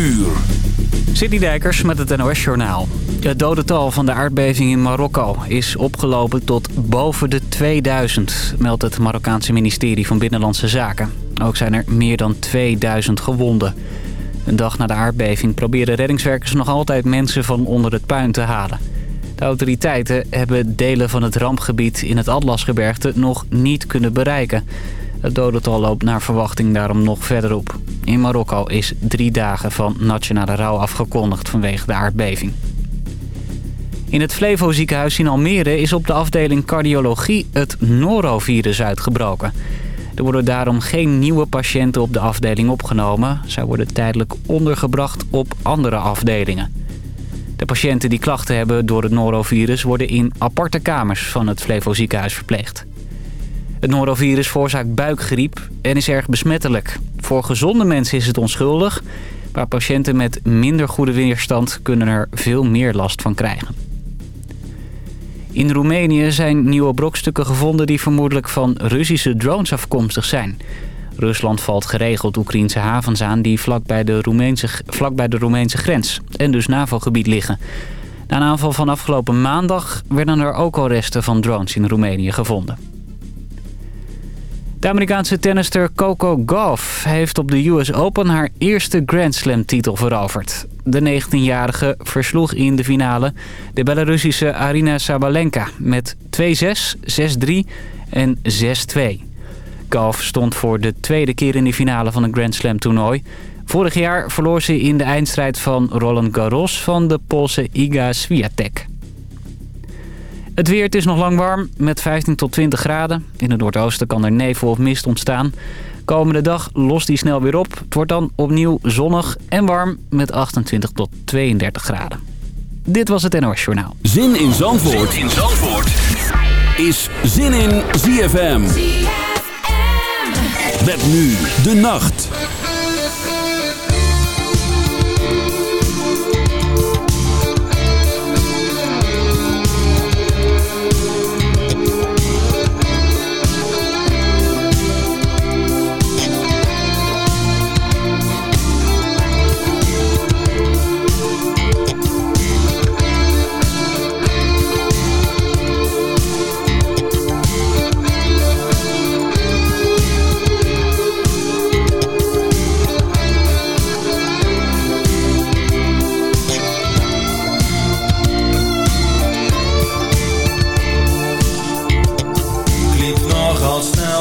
uur. Dijkers met het NOS Journaal. Het dodental van de aardbeving in Marokko is opgelopen tot boven de 2000, meldt het Marokkaanse ministerie van Binnenlandse Zaken. Ook zijn er meer dan 2000 gewonden. Een dag na de aardbeving proberen reddingswerkers nog altijd mensen van onder het puin te halen. De autoriteiten hebben delen van het rampgebied in het Atlasgebergte nog niet kunnen bereiken. Het dodental loopt naar verwachting daarom nog verder op. In Marokko is drie dagen van nationale rouw afgekondigd vanwege de aardbeving. In het Flevo ziekenhuis in Almere is op de afdeling cardiologie het norovirus uitgebroken. Er worden daarom geen nieuwe patiënten op de afdeling opgenomen. Zij worden tijdelijk ondergebracht op andere afdelingen. De patiënten die klachten hebben door het norovirus worden in aparte kamers van het Flevo ziekenhuis verpleegd. Het norovirus veroorzaakt buikgriep en is erg besmettelijk. Voor gezonde mensen is het onschuldig, maar patiënten met minder goede weerstand kunnen er veel meer last van krijgen. In Roemenië zijn nieuwe brokstukken gevonden die vermoedelijk van Russische drones afkomstig zijn. Rusland valt geregeld Oekraïnse havens aan die vlakbij de Roemeense, vlakbij de Roemeense grens en dus NAVO-gebied liggen. Na een aanval van afgelopen maandag werden er ook al resten van drones in Roemenië gevonden. De Amerikaanse tennister Coco Gauff heeft op de US Open haar eerste Grand Slam titel veroverd. De 19-jarige versloeg in de finale de Belarussische Arina Sabalenka met 2-6, 6-3 en 6-2. Gauff stond voor de tweede keer in de finale van een Grand Slam toernooi. Vorig jaar verloor ze in de eindstrijd van Roland Garros van de Poolse Iga Swiatek. Het weer, het is nog lang warm met 15 tot 20 graden. In het noordoosten kan er nevel of mist ontstaan. Komende dag lost die snel weer op. Het wordt dan opnieuw zonnig en warm met 28 tot 32 graden. Dit was het NOS Journaal. Zin in Zandvoort, zin in Zandvoort. is Zin in ZFM. ZFM. Met nu de nacht.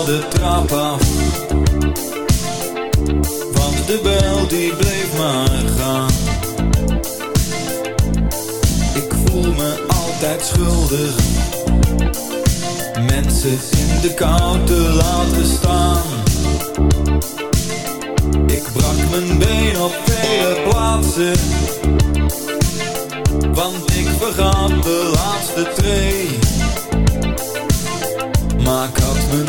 De trap af. Want de bel die bleef maar gaan. Ik voel me altijd schuldig. Mensen in de kou te laten staan. Ik brak mijn been op vele plaatsen. Want ik vergat de laatste tree maar ik had mijn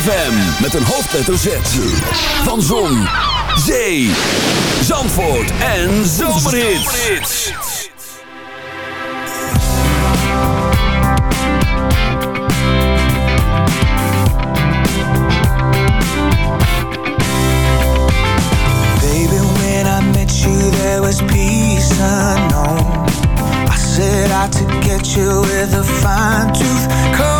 ZFM met een hoofdletter Z. Van Zon, Zee, Zandvoort en Zomerhits. Baby, when I met you there was peace unknown. I said I to get you with a fine tooth comb.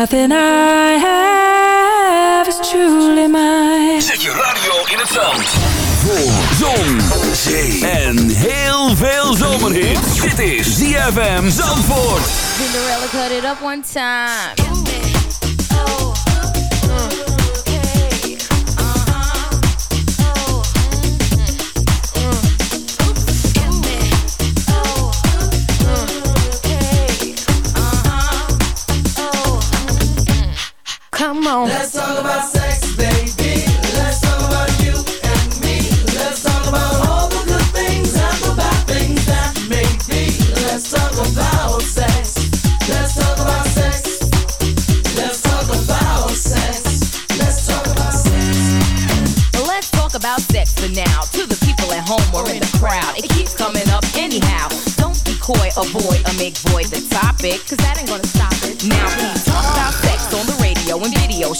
Nothing I have is truly mine. Zet je radio in het zand. Voor zon, zee en heel veel zomerhit. Dit is ZFM Zandvoort. Cinderella cut it up one time. Come on. Let's talk about sex, baby. Let's talk about you and me. Let's talk about all the good things and the bad things that may be. Let's talk about sex. Let's talk about sex. Let's talk about sex. Let's talk about sex. Let's talk about sex for now. To the people at home or in the crowd, it keeps coming up anyhow. Don't be coy, avoid, or make void the topic, cause that ain't gonna stop it. Now, we talk about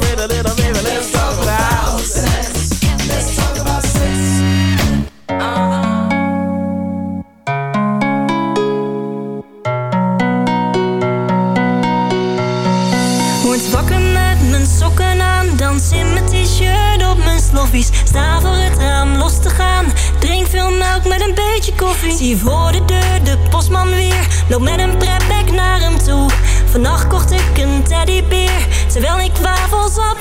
Little baby. Let's talk about sex. Let's talk about sex. Word wakker met mijn sokken aan, dans in mijn t-shirt op mijn sloffies. Sta voor het raam los te gaan, drink veel melk met een beetje koffie. Zie voor de deur de postman weer, loop met een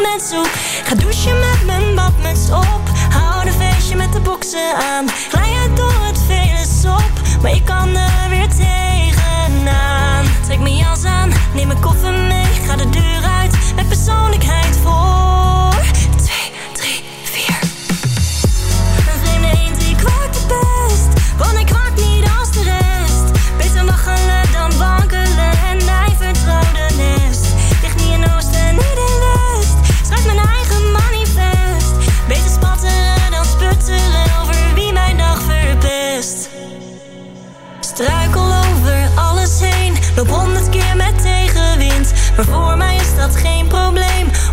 op. Ga douchen met mijn badmuts op, hou een feestje met de boksen aan. Glij uit door het vele sop, maar ik kan er weer tegenaan. Trek mijn jas aan, neem mijn koffer mee, ga de deur uit met persoonlijkheid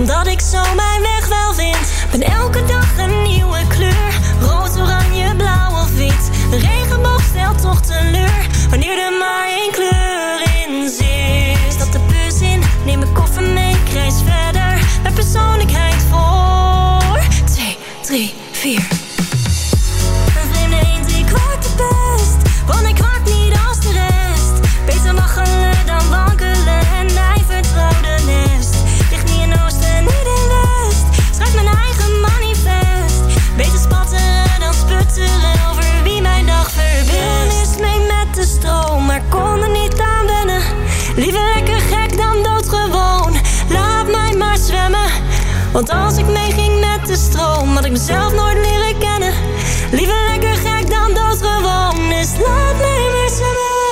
dat ik zomaar want als ik meeging met de stroom, had ik mezelf nooit leren kennen. Liever lekker gek dan doodgewoon, dus laat mij maar zwemmen.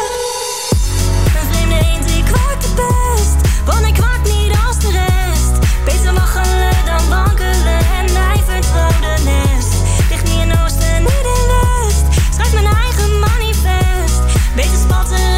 Een vreemde eend die kwaakt het best, want hij kwaakt niet als de rest. Beter waggelen dan wankelen en hij vertrouwde nest. Ligt niet in oosten, niet in west. Schrijf mijn eigen manifest. Beter spatteren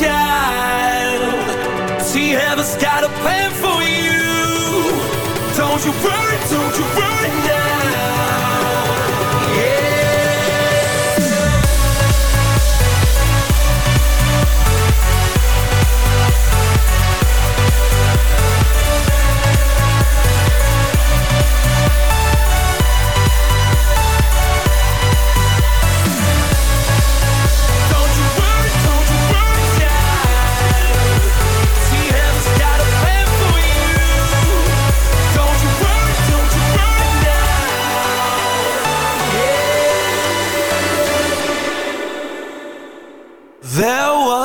child. See, heaven's got a plan for you. Don't you worry, don't you worry now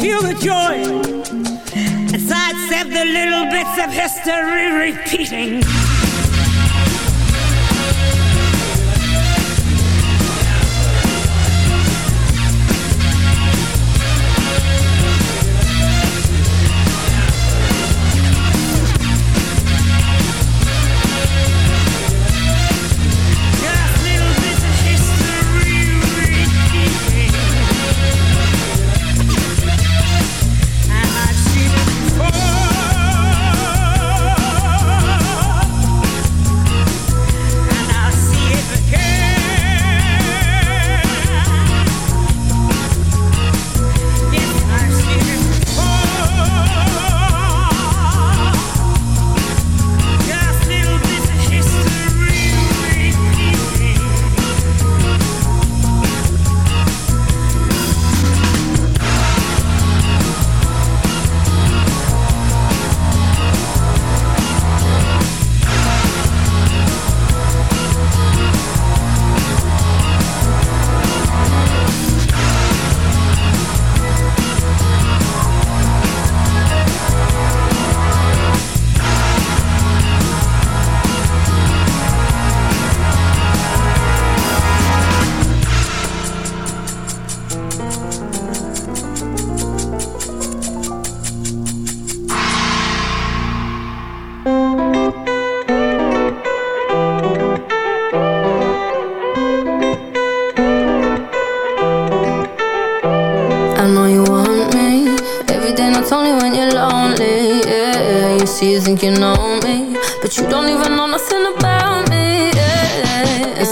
Feel the joy. as I sidestep the little bits of history repeating.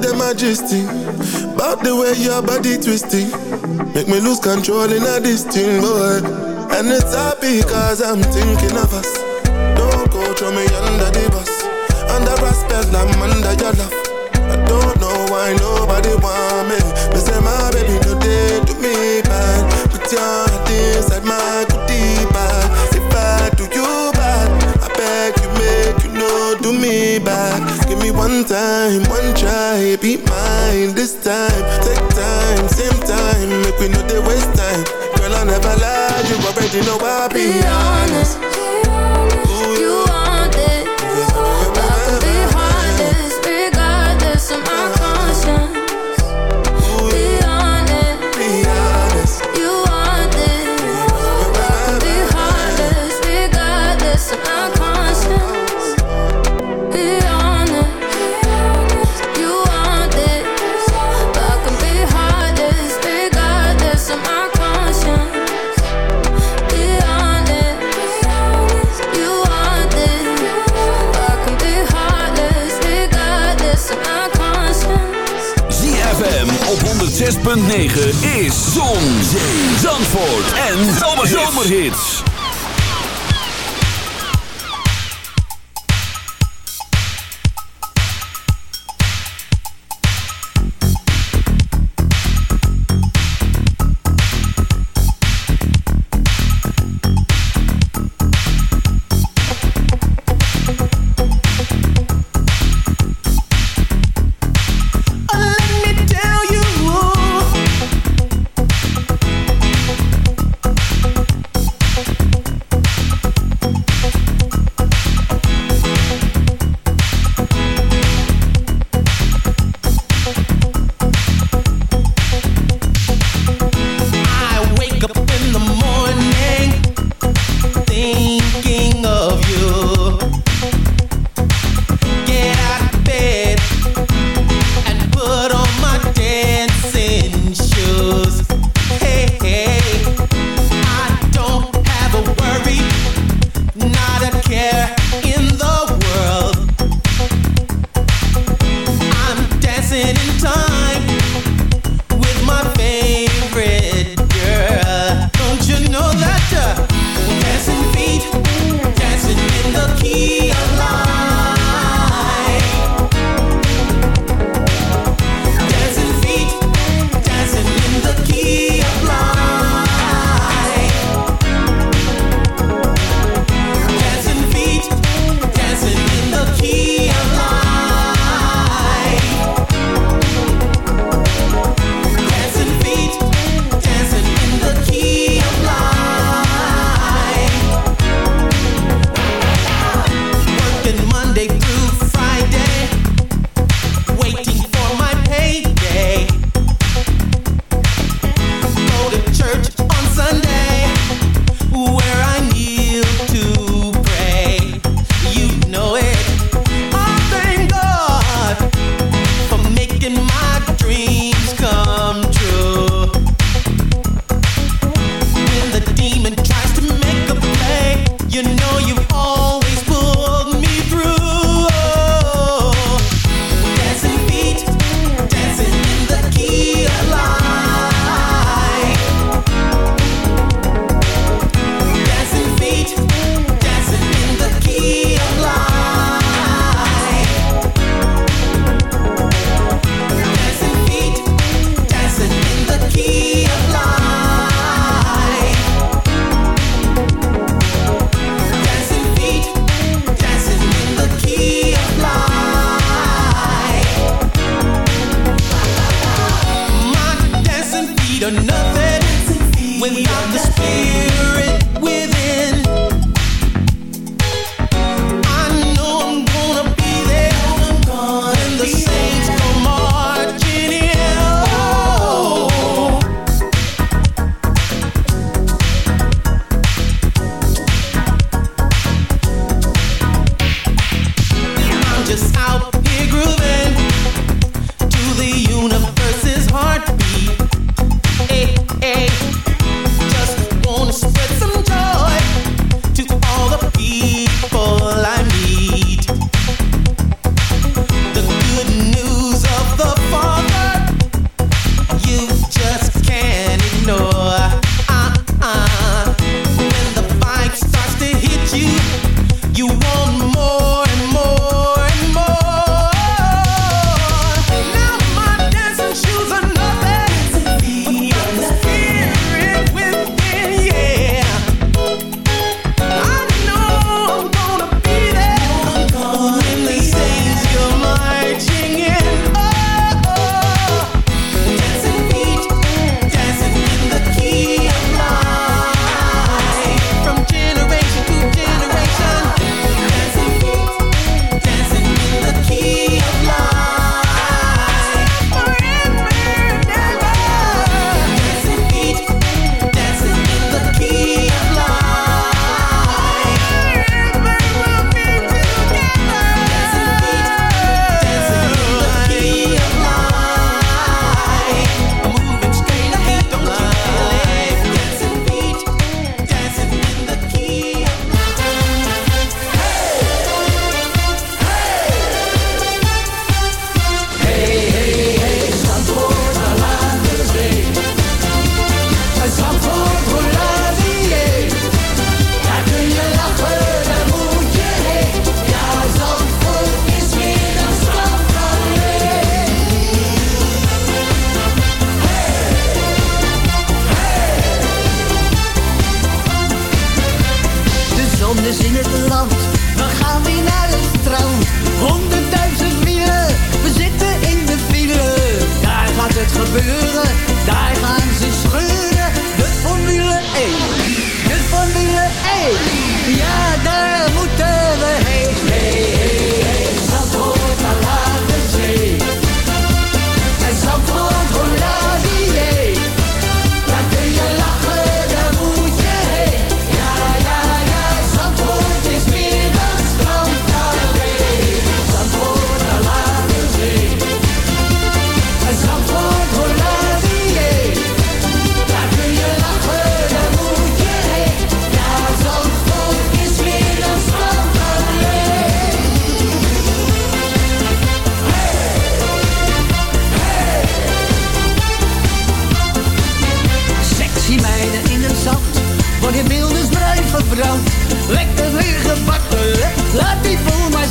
the majesty, about the way your body twisting. Make me lose control in a this thing, boy. And it's happy cause I'm thinking of us. Don't go through me know why zomerhits.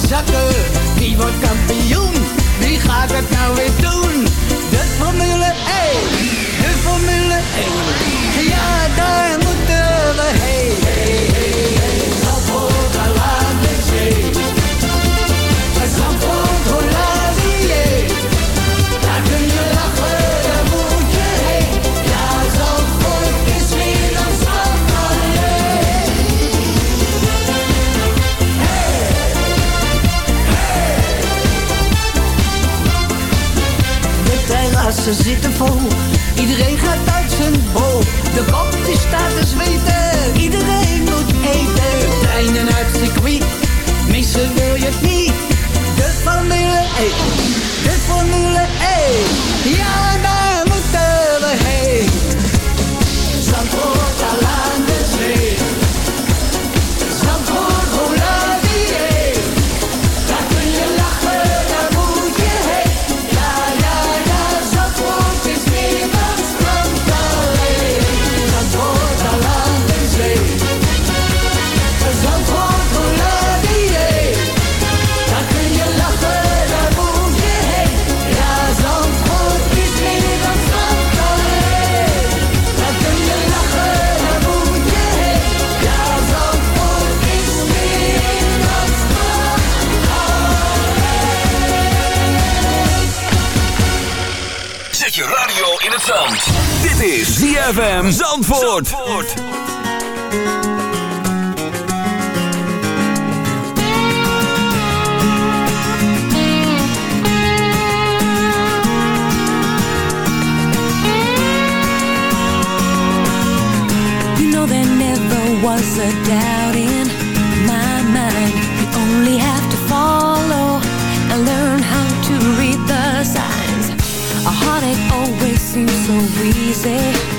Schatten. Die wordt kampioen, wie gaat het nou weer ze zitten vol. Iedereen gaat uit zijn bol. De kop die staat te zweten. Iedereen ZFM Zandvoort. Zandvoort. was a doubt in my mind You only have to follow and learn how to read the signs A heartache always seems so easy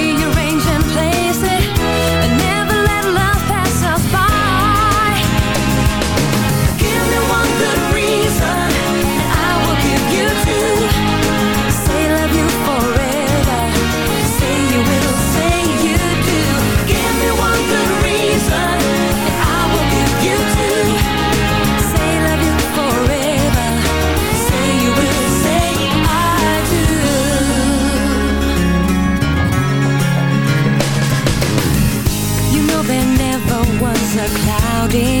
loving